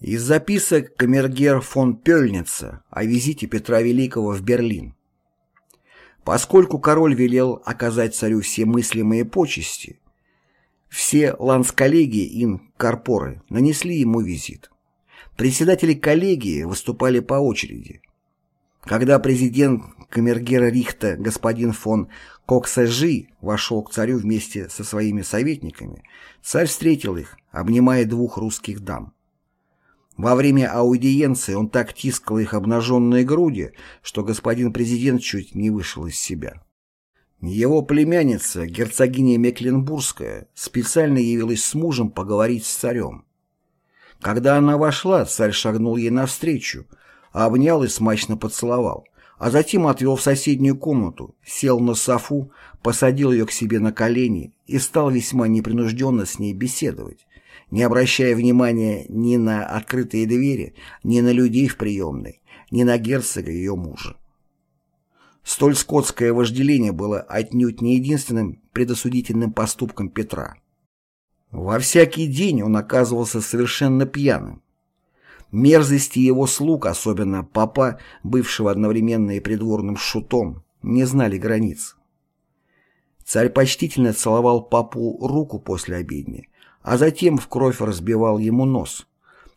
Из записок камергер фон Пёльница о визите Петра Великого в Берлин. Поскольку король велел оказать царю все мыслимые почести, все лансколлегии ин корпоры нанесли ему визит. Председатели коллегии выступали по очереди. Когда президент камергера Рихта господин фон Коксажи вошел к царю вместе со своими советниками, царь встретил их, обнимая двух русских дам. Во время аудиенции он так тискал их обнаженные груди, что господин президент чуть не вышел из себя. Его племянница, герцогиня Мекленбургская, специально явилась с мужем поговорить с царем. Когда она вошла, царь шагнул ей навстречу, обнял и смачно поцеловал, а затем отвел в соседнюю комнату, сел на софу, посадил ее к себе на колени и стал весьма непринужденно с ней беседовать, не обращая внимания ни на открытые двери, ни на людей в приемной, ни на герцога ее мужа. Столь скотское вожделение было отнюдь не единственным предосудительным поступком Петра. Во всякий день он оказывался совершенно пьяным. Мерзости его слуг, особенно папа, бывшего одновременно и придворным шутом, не знали границ. Царь почтительно целовал папу руку после обедни, а затем в кровь разбивал ему нос,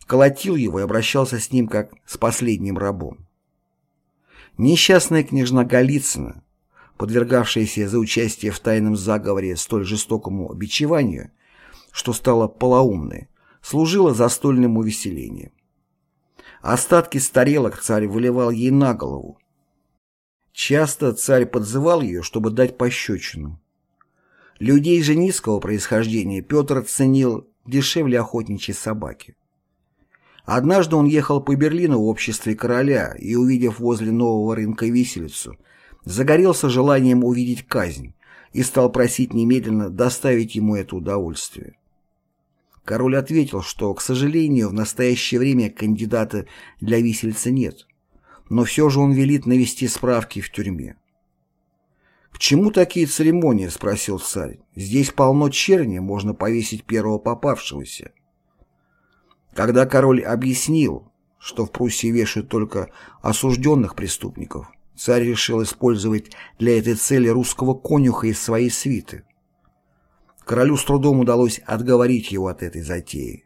колотил его и обращался с ним как с последним рабом. Несчастная княжна Голицына, подвергавшаяся за участие в тайном заговоре столь жестокому обичеванию, что стала полоумной, служила застольным увеселением. Остатки старелок царь выливал ей на голову. Часто царь подзывал ее, чтобы дать пощечину. Людей же низкого происхождения Петр ценил дешевле охотничьей собаки. Однажды он ехал по Берлину в обществе короля и, увидев возле нового рынка виселицу, загорелся желанием увидеть казнь и стал просить немедленно доставить ему это удовольствие. Король ответил, что, к сожалению, в настоящее время кандидата для висельца нет, но все же он велит навести справки в тюрьме. «К чему такие церемонии?» — спросил царь. «Здесь полно черни, можно повесить первого попавшегося». Когда король объяснил, что в Пруссии вешают только осужденных преступников, царь решил использовать для этой цели русского конюха из своей свиты. Королю с трудом удалось отговорить его от этой затеи.